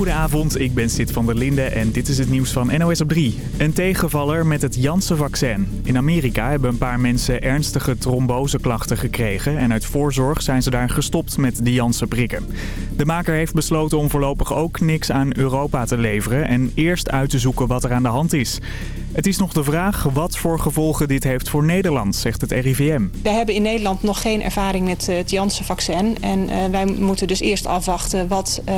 Goedenavond, ik ben Sid van der Linde en dit is het nieuws van NOS op 3. Een tegenvaller met het Janssen-vaccin. In Amerika hebben een paar mensen ernstige tromboseklachten gekregen... en uit voorzorg zijn ze daar gestopt met de Janssen-prikken. De maker heeft besloten om voorlopig ook niks aan Europa te leveren... en eerst uit te zoeken wat er aan de hand is. Het is nog de vraag wat voor gevolgen dit heeft voor Nederland, zegt het RIVM. We hebben in Nederland nog geen ervaring met eh, het Janssen-vaccin. En uh, wij moeten dus eerst afwachten wat, uh,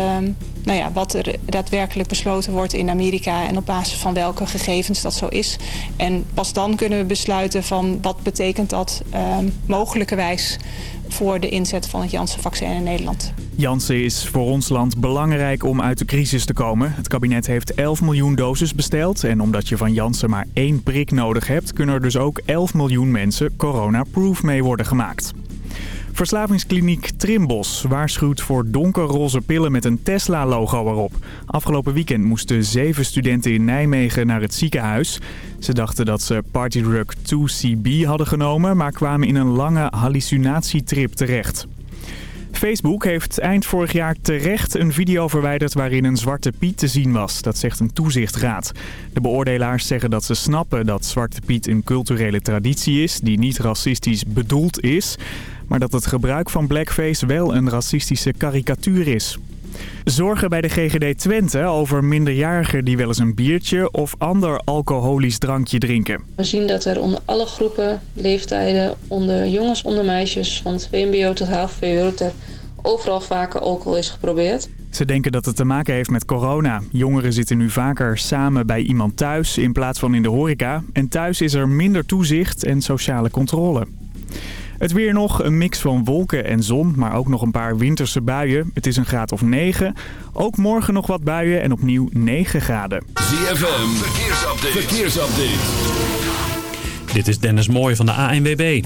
nou ja, wat er daadwerkelijk besloten wordt in Amerika... en op basis van welke gegevens dat zo is. En pas dan kunnen we besluiten van wat betekent dat ehm, mogelijkerwijs voor de inzet van het Janssen-vaccin in Nederland. Janssen is voor ons land belangrijk om uit de crisis te komen. Het kabinet heeft 11 miljoen doses besteld. En omdat je van Janssen maar één prik nodig hebt... kunnen er dus ook 11 miljoen mensen corona-proof mee worden gemaakt. Verslavingskliniek Trimbos waarschuwt voor donkerroze pillen met een Tesla-logo erop. Afgelopen weekend moesten zeven studenten in Nijmegen naar het ziekenhuis. Ze dachten dat ze partydrug 2CB hadden genomen, maar kwamen in een lange hallucinatietrip terecht. Facebook heeft eind vorig jaar terecht een video verwijderd waarin een Zwarte Piet te zien was. Dat zegt een toezichtraad. De beoordelaars zeggen dat ze snappen dat Zwarte Piet een culturele traditie is die niet racistisch bedoeld is. Maar dat het gebruik van blackface wel een racistische karikatuur is. Zorgen bij de GGD Twente over minderjarigen die wel eens een biertje of ander alcoholisch drankje drinken. We zien dat er onder alle groepen, leeftijden, onder jongens, onder meisjes, van het VMBO tot HVO, er overal vaker alcohol is geprobeerd. Ze denken dat het te maken heeft met corona. Jongeren zitten nu vaker samen bij iemand thuis in plaats van in de horeca. En thuis is er minder toezicht en sociale controle. Het weer nog, een mix van wolken en zon, maar ook nog een paar winterse buien. Het is een graad of 9. Ook morgen nog wat buien en opnieuw 9 graden. ZFM, verkeersupdate. verkeersupdate. Dit is Dennis Mooij van de ANWB.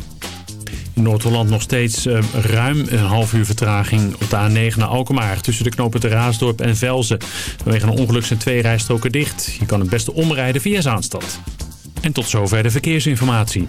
In Noord-Holland nog steeds uh, ruim een half uur vertraging op de A9 naar Alkmaar. Tussen de knopen de Raasdorp en Velzen. Vanwege een ongeluk zijn twee rijstroken dicht. Je kan het beste omrijden via Zaanstad. En tot zover de verkeersinformatie.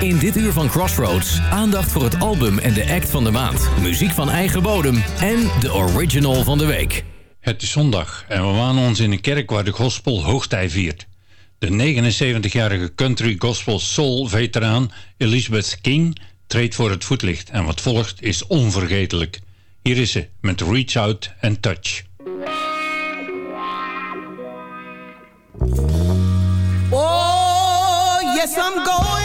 in dit uur van Crossroads aandacht voor het album en de act van de maand. Muziek van eigen bodem en de original van de week. Het is zondag en we wanen ons in een kerk waar de gospel hoogtij viert. De 79-jarige country gospel soul veteraan Elizabeth King treedt voor het voetlicht en wat volgt is onvergetelijk. Hier is ze met Reach Out and Touch. Oh, yes I'm going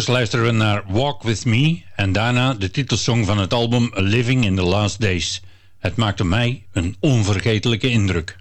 Vervolgens luisteren we naar Walk With Me en daarna de titelsong van het album A Living in the Last Days. Het maakte mij een onvergetelijke indruk.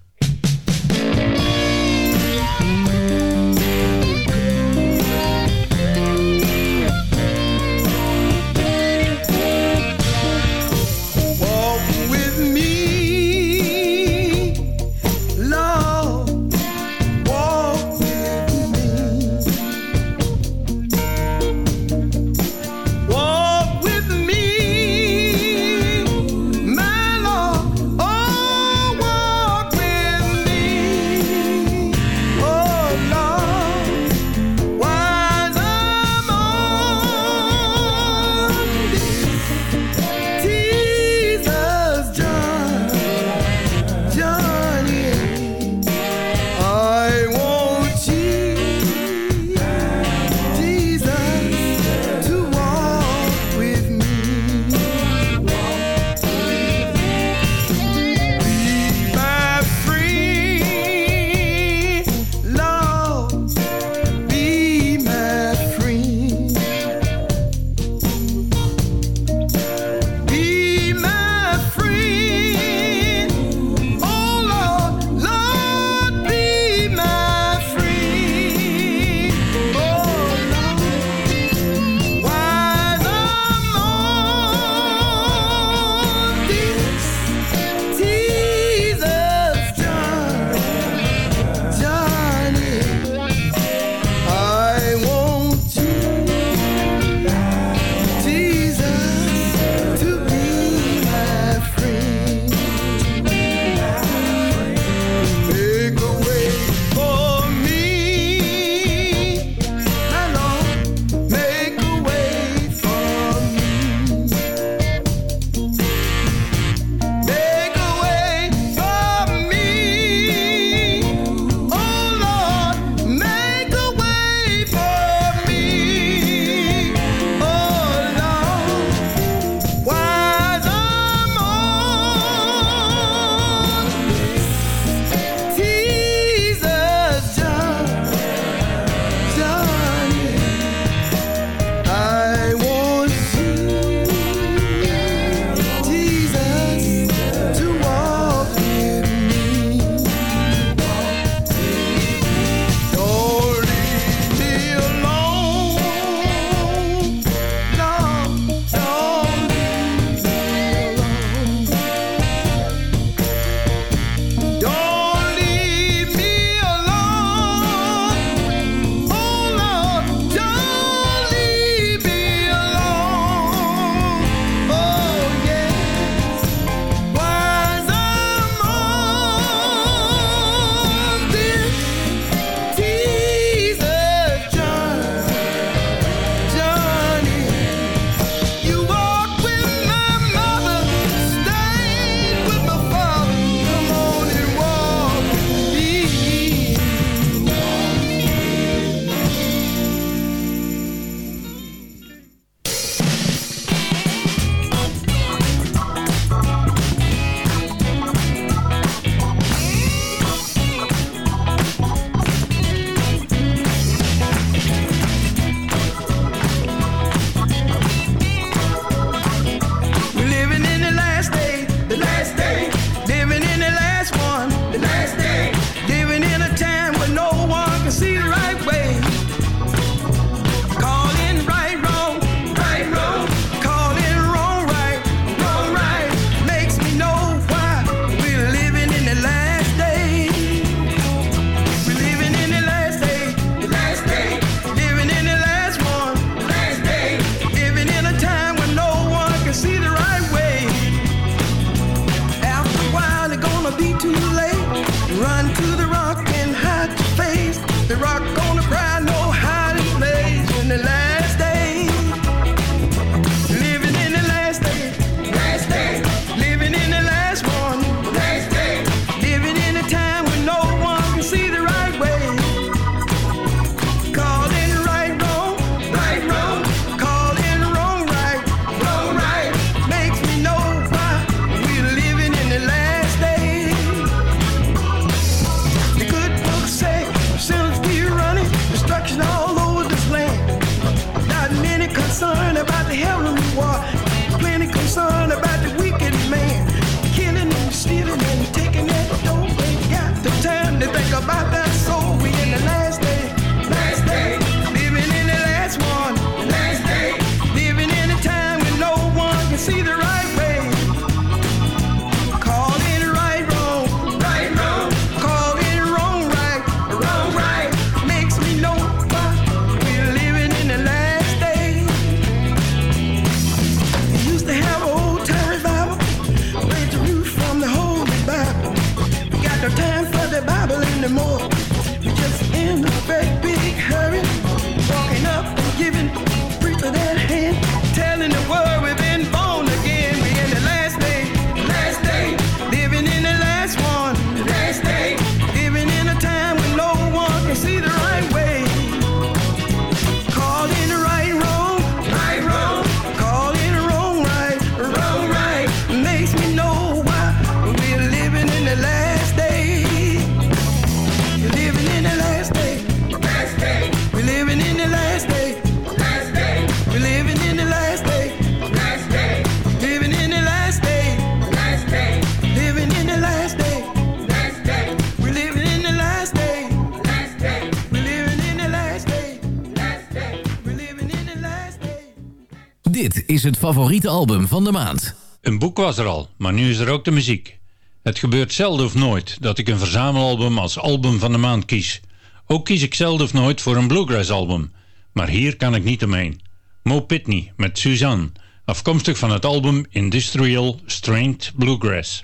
Favoriete album van de maand. Een boek was er al, maar nu is er ook de muziek. Het gebeurt zelden of nooit dat ik een verzamelalbum als album van de maand kies. Ook kies ik zelden of nooit voor een bluegrass album. Maar hier kan ik niet omheen. Mo Pitney met Suzanne, afkomstig van het album Industrial Strained Bluegrass.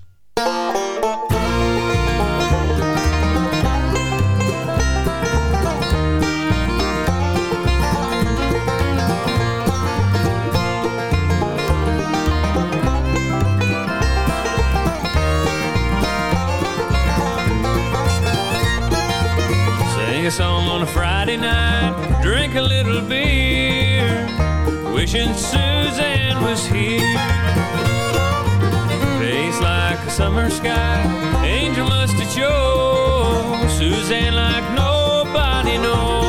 Friday night, drink a little beer, wishing Suzanne was here. Face like a summer sky, angel must have chose Suzanne like nobody knows.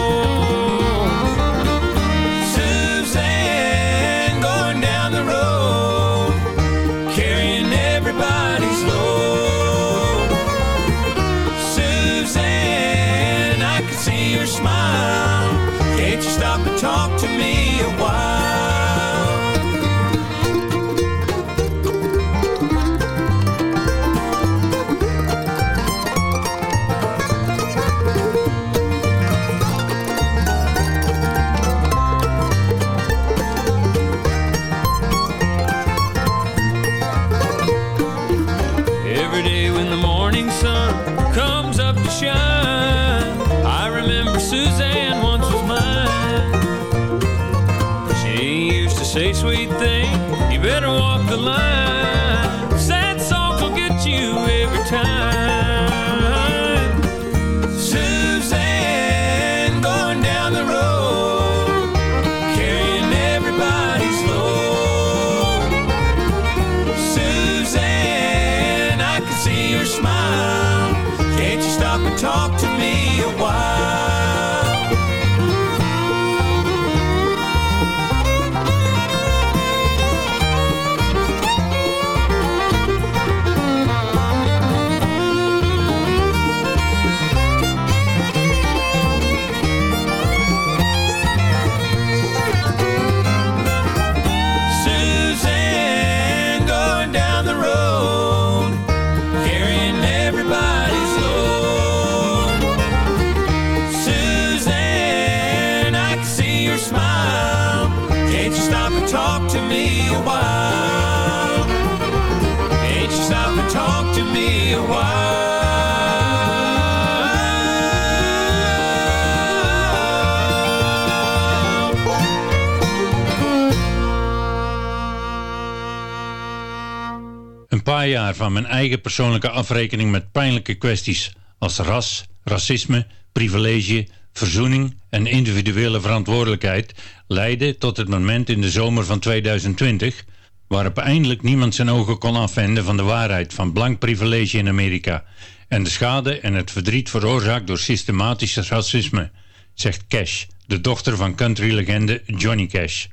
Van mijn eigen persoonlijke afrekening met pijnlijke kwesties als ras, racisme, privilege, verzoening en individuele verantwoordelijkheid leidde tot het moment in de zomer van 2020 waarop eindelijk niemand zijn ogen kon afwenden van de waarheid van blank privilege in Amerika en de schade en het verdriet veroorzaakt door systematisch racisme, zegt Cash, de dochter van country-legende Johnny Cash.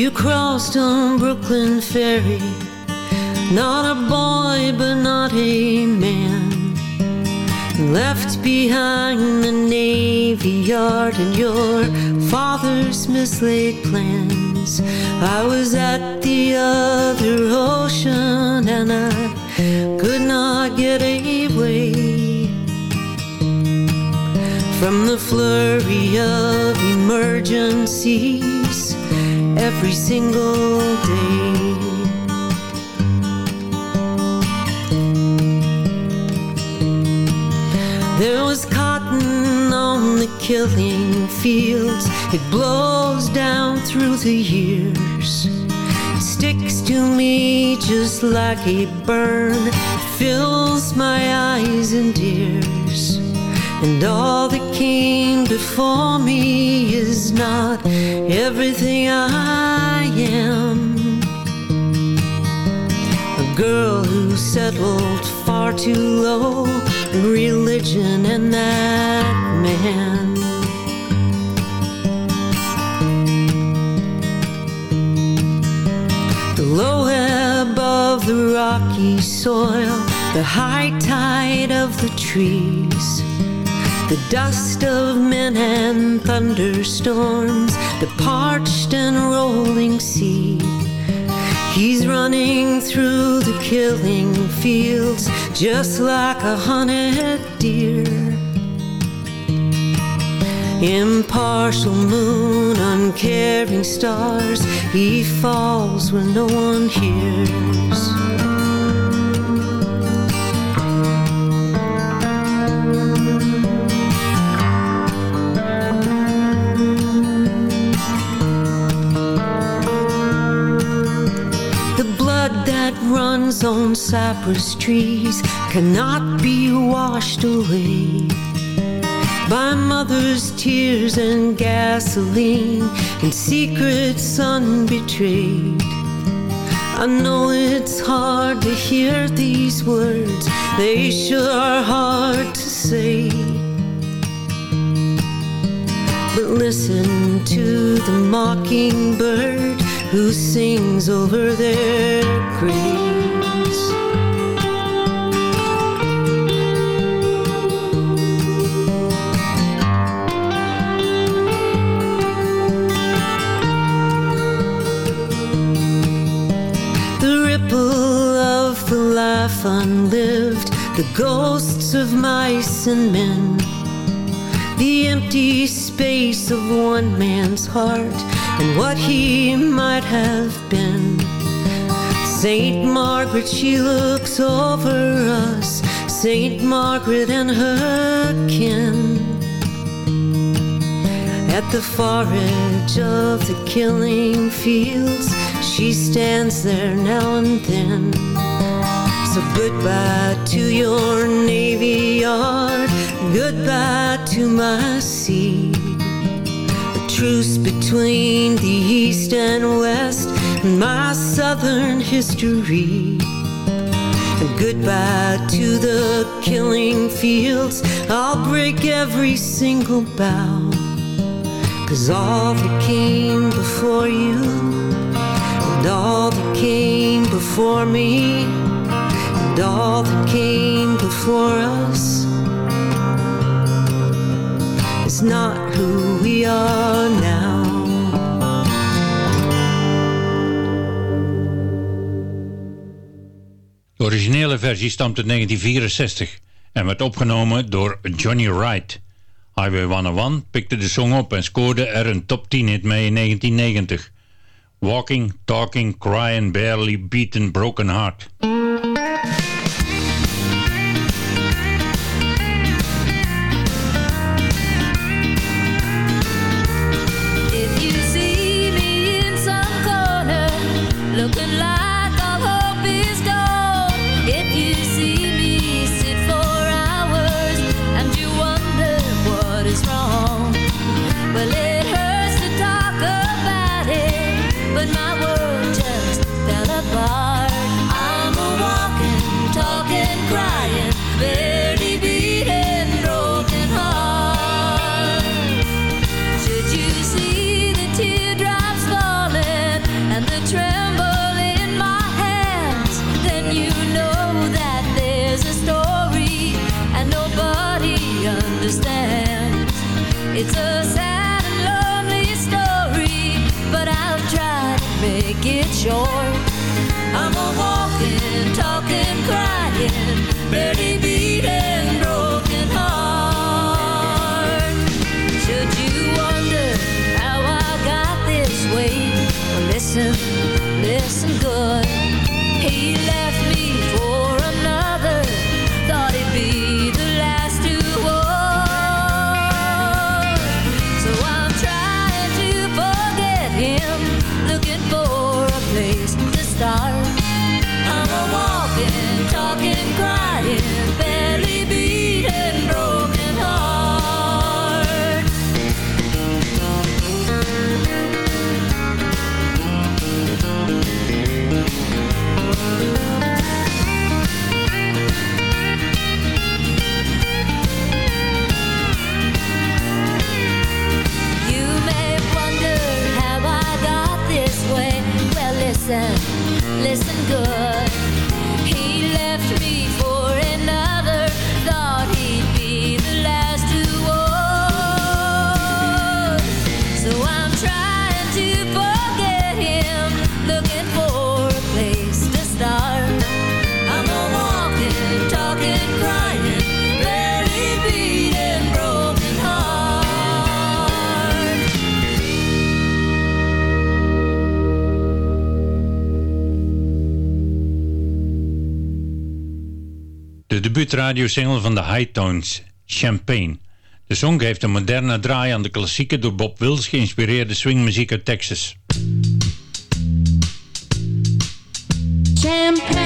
You crossed on Brooklyn Ferry, not a boy but not a man. Left behind the Navy Yard and your father's mislaid plans. I was at the other ocean and I could not get away from the flurry of emergencies every single day. There was cotton on the killing fields. It blows down through the years. It sticks to me just like a burn. fills my eyes and ears. And all that came before me is not everything I am. A girl who settled far too low religion and that man. The low above the rocky soil, the high tide of the trees, the dust of men and thunderstorms, the parched and rolling sea. He's running through the killing fields just like a hunted deer. Impartial moon, uncaring stars, he falls when no one hears. Runs on cypress trees cannot be washed away by mother's tears and gasoline and secrets unbetrayed. I know it's hard to hear these words, they sure are hard to say. But listen to the mockingbird who sings over their graves. The ripple of the life unlived, the ghosts of mice and men, the empty space of one man's heart, and what he might have been. Saint Margaret, she looks over us, Saint Margaret and her kin. At the far edge of the killing fields, she stands there now and then. So goodbye to your navy yard, goodbye to my sea. Truce between the east and west, and my southern history. And goodbye to the killing fields, I'll break every single bough. Cause all that came before you, and all that came before me, and all that came before us not who we are now. De originele versie stamt uit 1964 en werd opgenomen door Johnny Wright. Highway 101 pikte de song op en scoorde er een top 10 hit mee in 1990. Walking, Talking, Crying, Barely, Beaten, Broken Heart. listen, listen good. debuutradiosingle van de Hightones, Champagne. De song heeft een moderne draai aan de klassieke door Bob Wills geïnspireerde swingmuziek uit Texas. Champagne.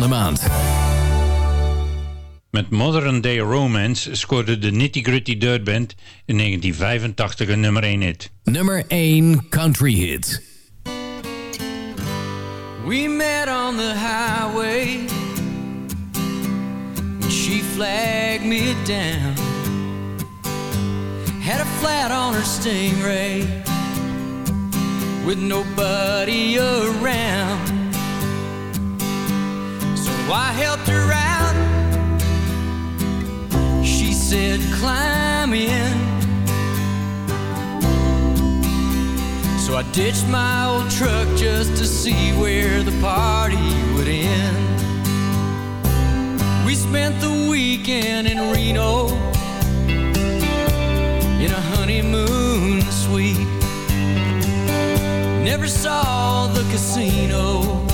de maand. Met Modern Day Romance scoorde de Nitty Gritty Dirt Band in 1985 een nummer 1 hit. Nummer 1 Country Hit. We met on the highway She flagged me down Had a flat on her stingray With nobody around So I helped her out. She said, climb in. So I ditched my old truck just to see where the party would end. We spent the weekend in Reno in a honeymoon suite. Never saw the casino,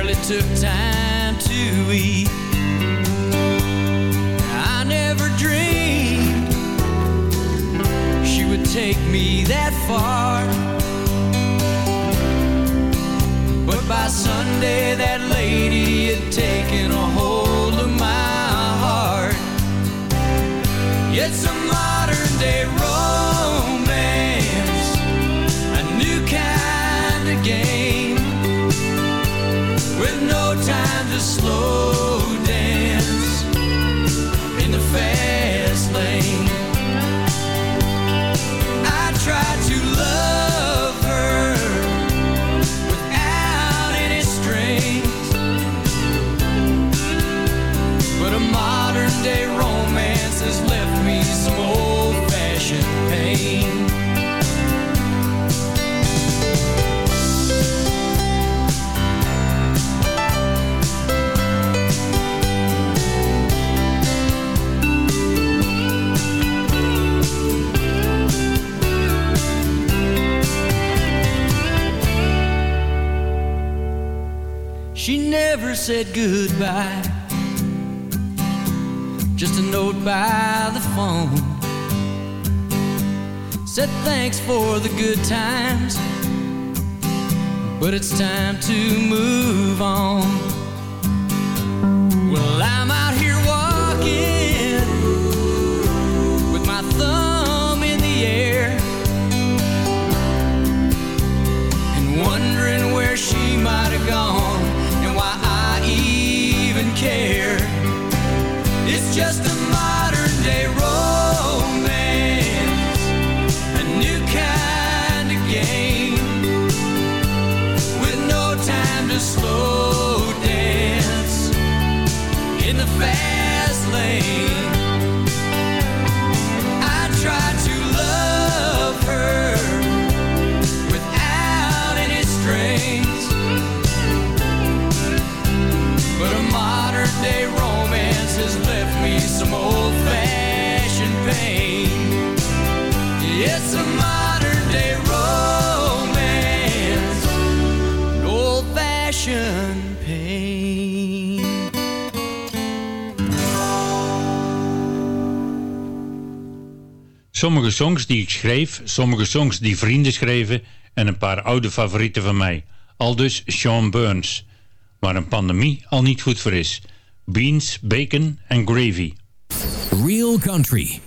barely took time to eat. I never dreamed she would take me that far. But by Sunday, that lady had taken a hold of my heart. It's a modern day romance, a new kind of game with no time to slow said goodbye. Just a note by the phone. Said thanks for the good times. But it's time to move on. Well, I'm care. Sommige songs die ik schreef, sommige songs die vrienden schreven en een paar oude favorieten van mij. Aldus Sean Burns. Waar een pandemie al niet goed voor is. Beans, bacon en gravy. Real Country.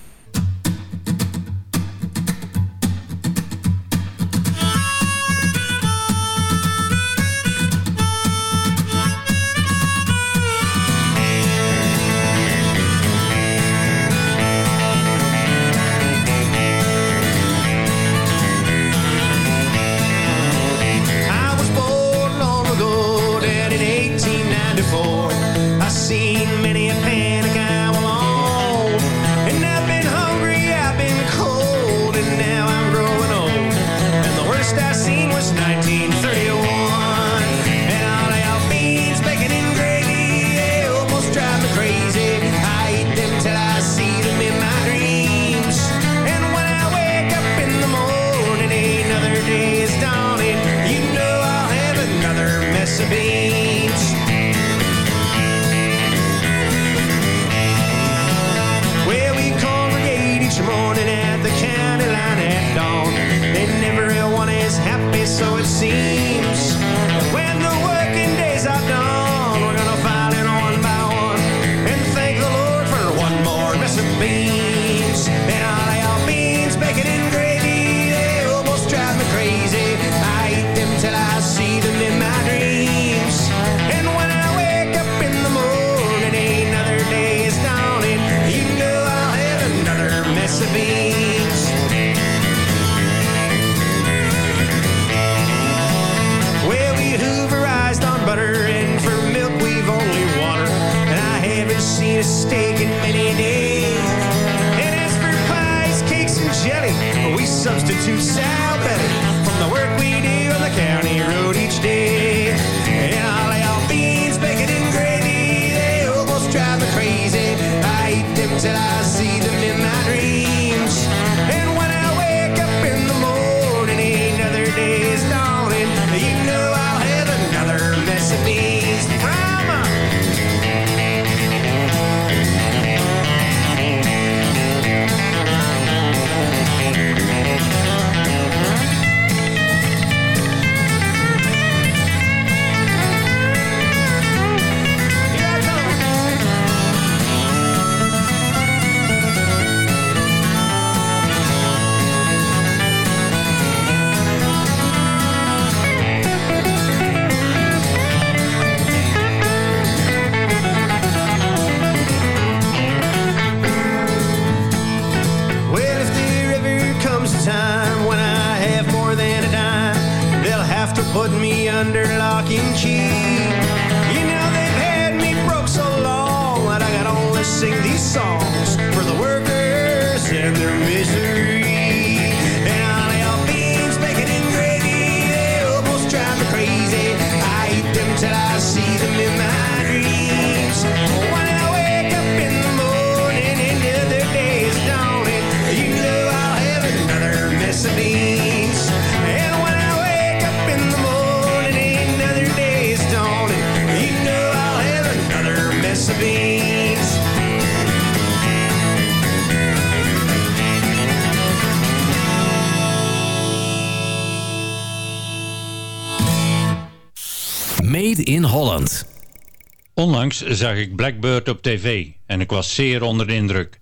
zag ik Blackbird op tv en ik was zeer onder de indruk.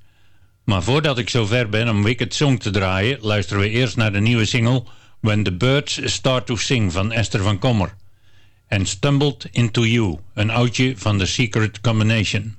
Maar voordat ik zover ben om Wicked Song te draaien... luisteren we eerst naar de nieuwe single... When the Birds Start to Sing van Esther van Kommer. En Stumbled Into You, een oudje van The Secret Combination.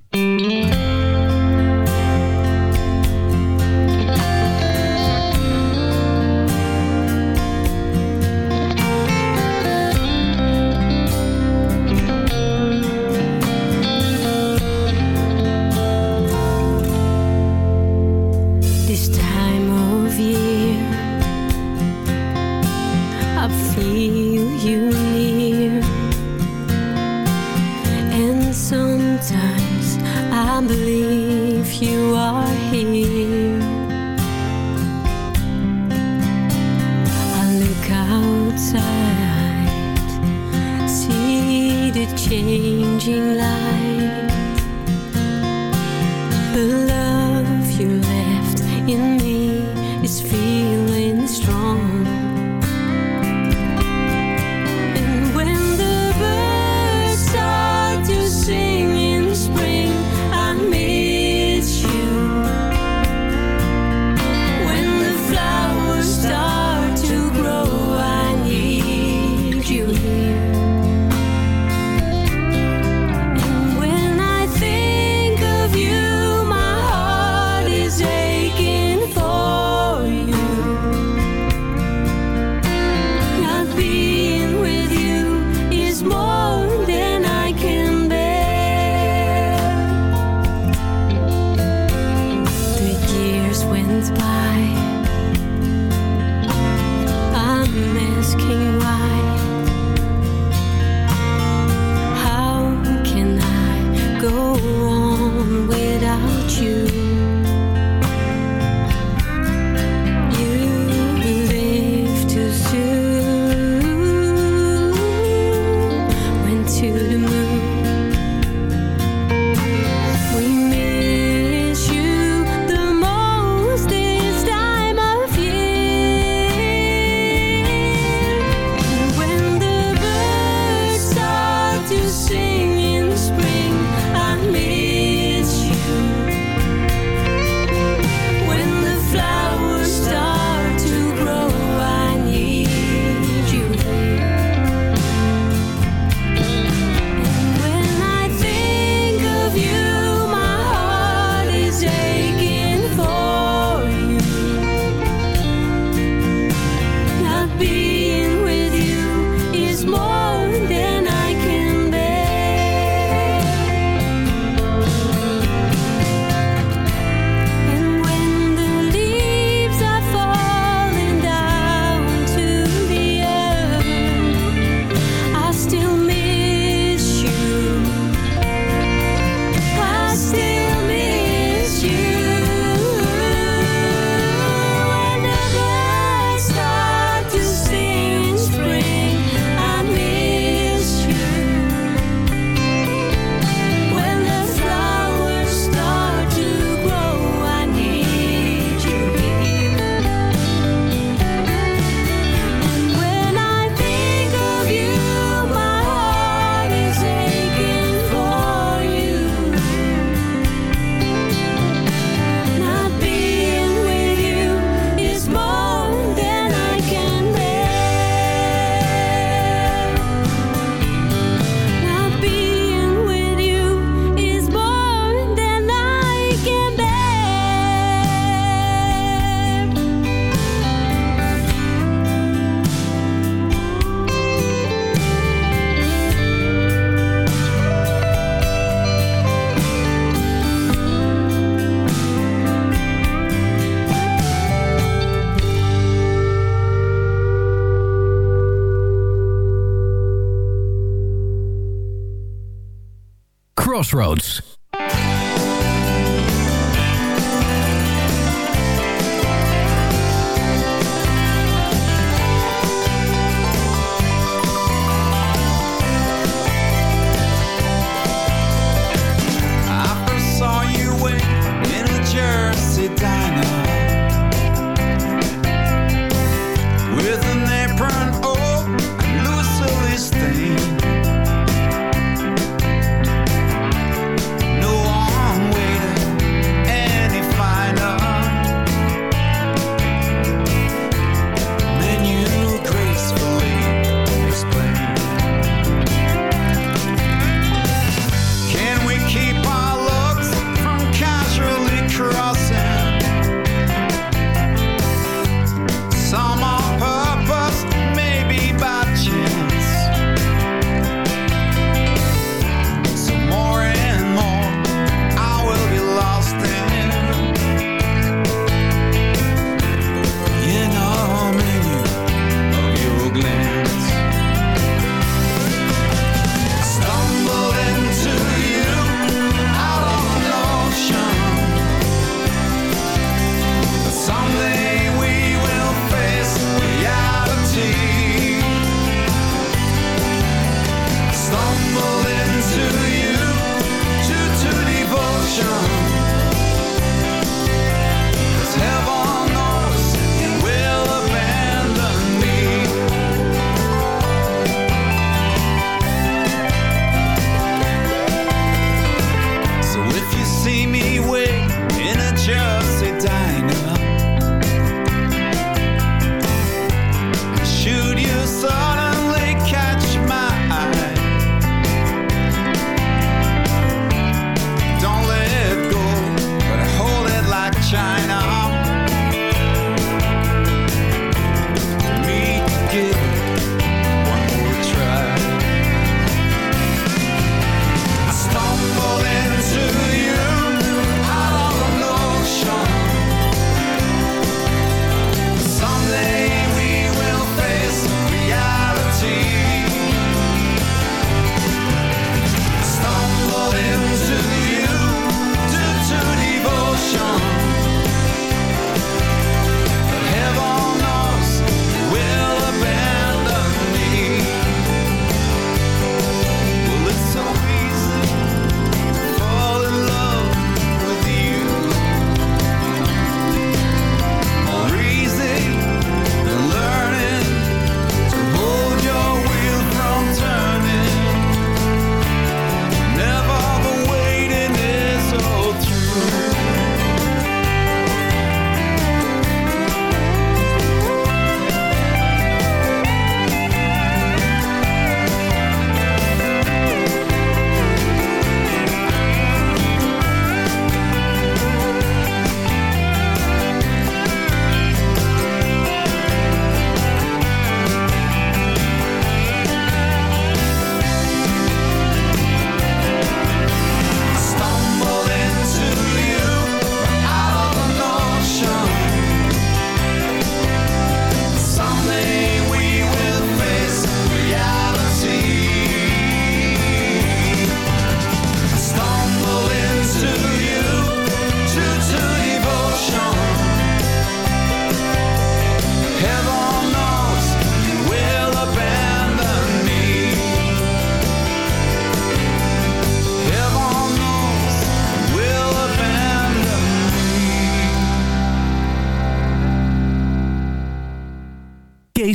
Crossroads.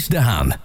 Kees.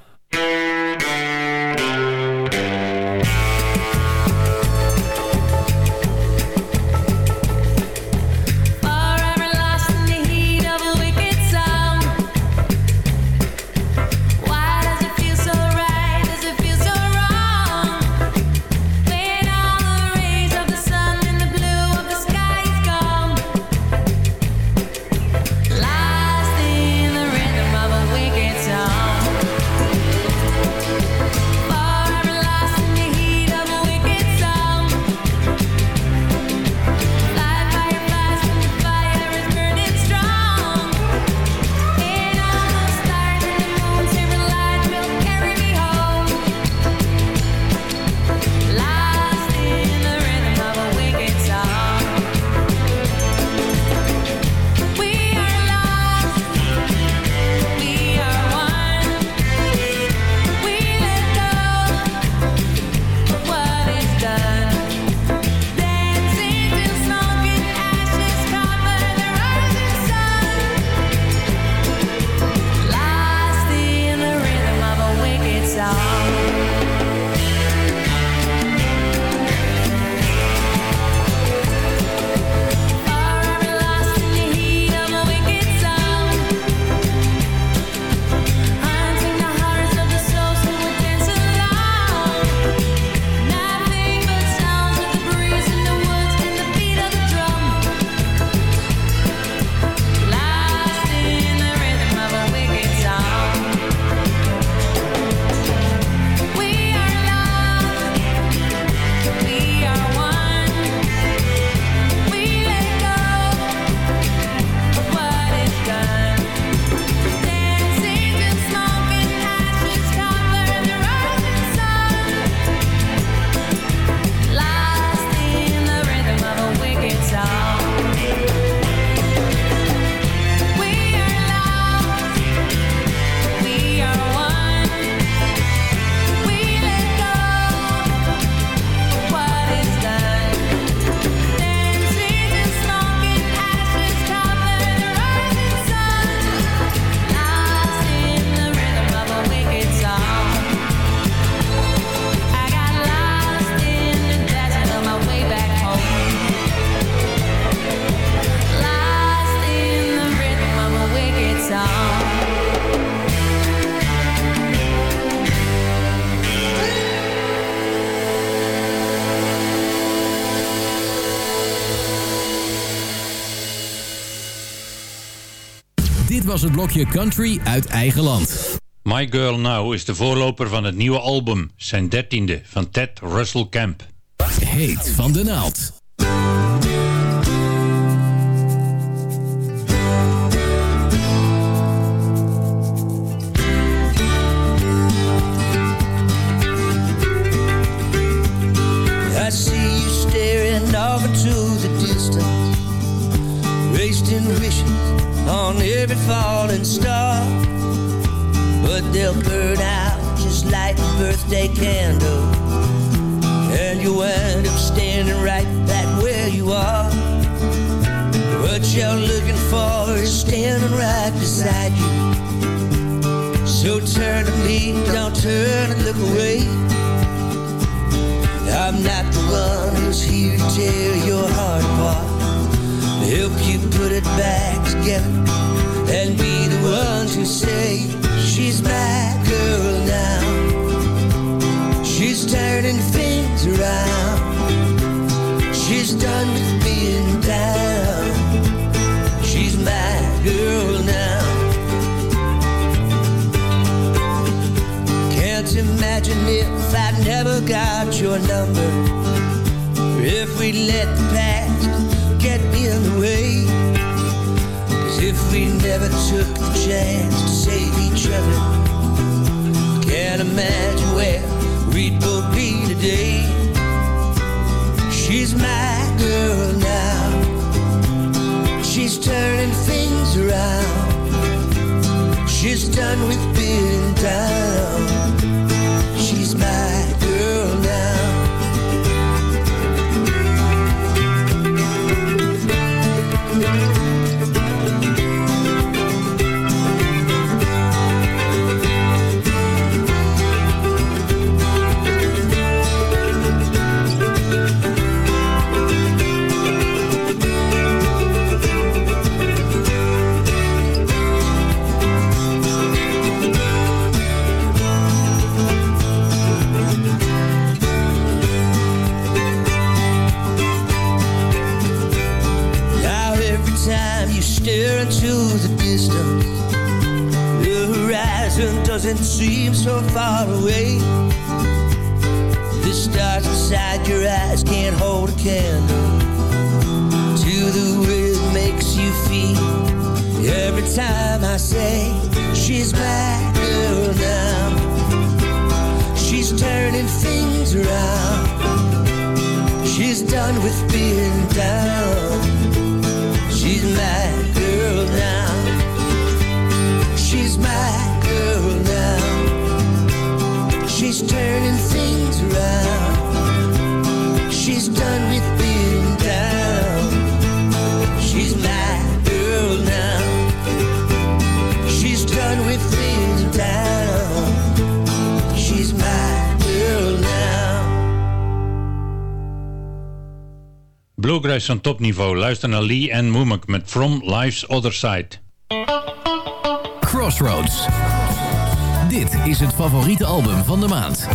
Dit was het blokje Country uit eigen land. My Girl Now is de voorloper van het nieuwe album, zijn dertiende, van Ted Russell Camp. Heet van de naald. I see you staring off into the distance, wasting wishes on every falling star. But they'll burn out just like a birthday candle, and you end up standing right back where you are. What you're looking for is standing right beside you. So turn to me, don't turn and look away. I'm not the one who's here to tear your heart apart. Help you put it back together and be the ones who say she's my girl now. She's turning things around. She's done with being down. She's my girl now. Can't imagine if I never got your number. If we let the past get in the way. If we never took the chance to save each other, can't imagine where we'd both be today. She's my girl now. She's turning things around. She's done with being down. Bluegrass van topniveau. Luister naar Lee Ann Womack met From Life's Other Side. Crossroads. Dit is het favoriete album van de maand.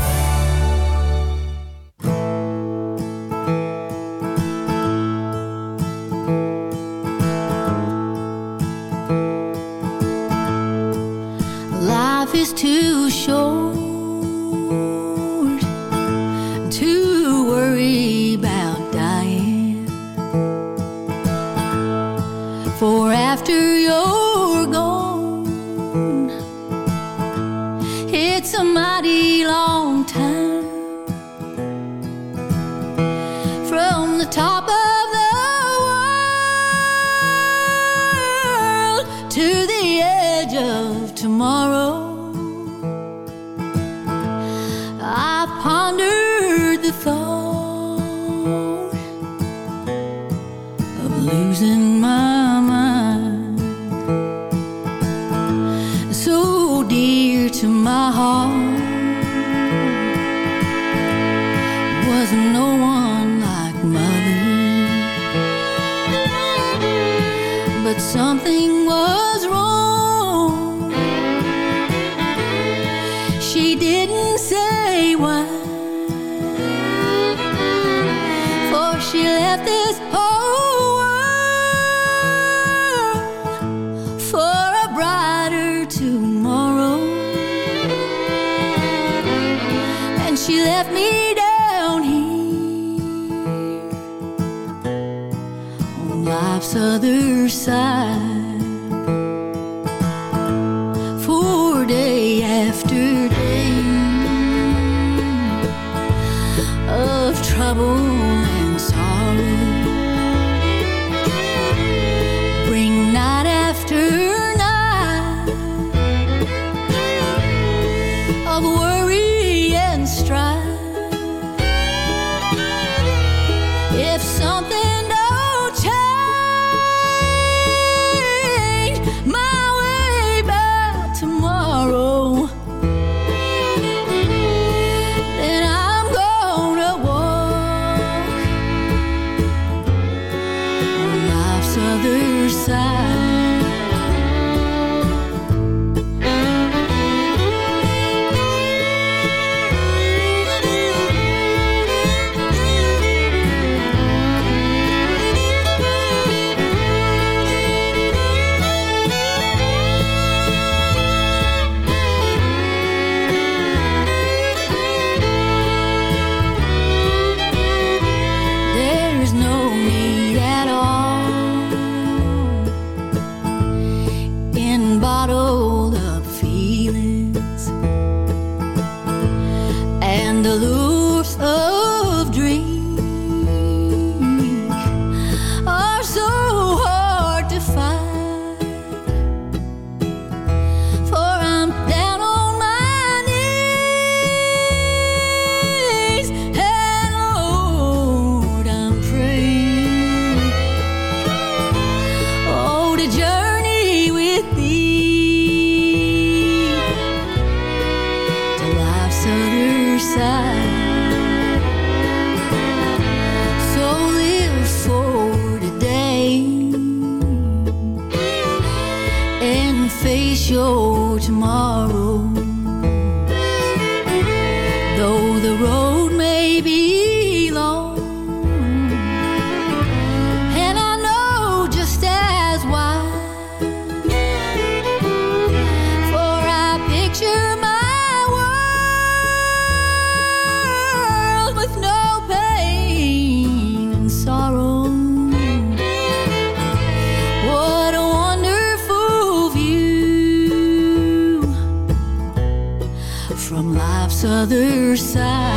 Other side.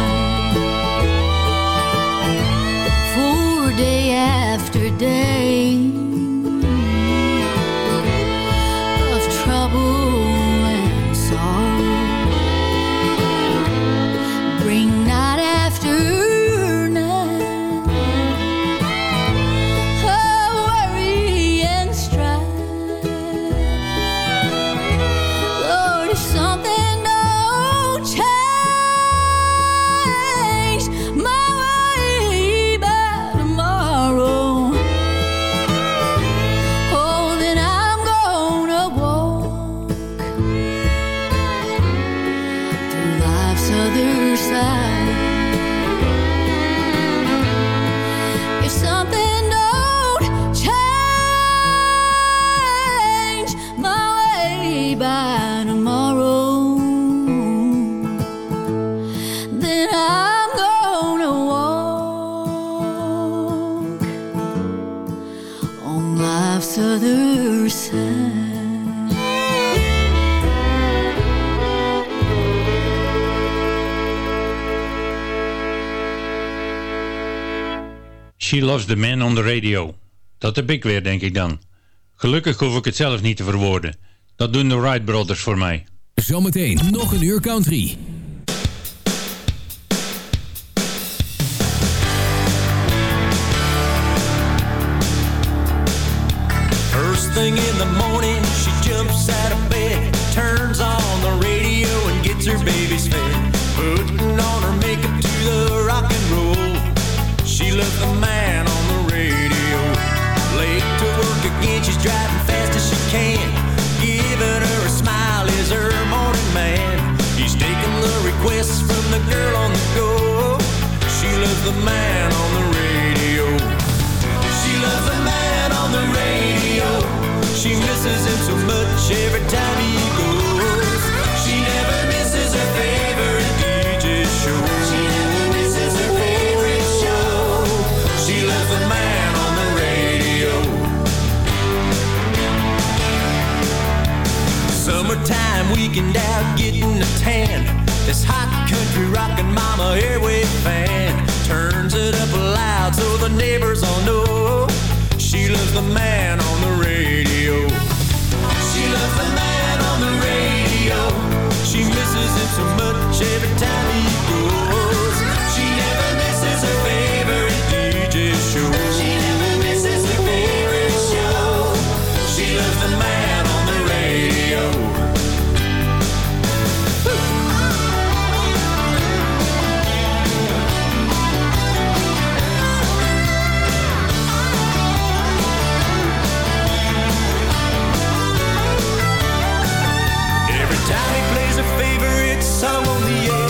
She Loves the Man on the Radio. Dat heb ik weer, denk ik dan. Gelukkig hoef ik het zelf niet te verwoorden. Dat doen de Wright Brothers voor mij. Zometeen nog een uur country. First thing in the morning, she jumps out of bed, turns on the radio and gets her babies fed. Putting on her makeup to the. She loves the man on the radio. Late to work again, she's driving fast as she can. Giving her a smile is her morning man. He's taking the requests from the girl on the go. She loves the man on the radio. She loves the man on the radio. She misses him so much every time he goes. time weekend out getting a tan. This hot country rockin' mama airway fan turns it up loud so the neighbors all know she loves the man on the radio. She loves the man on the radio. She misses him so much every time he goes. I'm on the air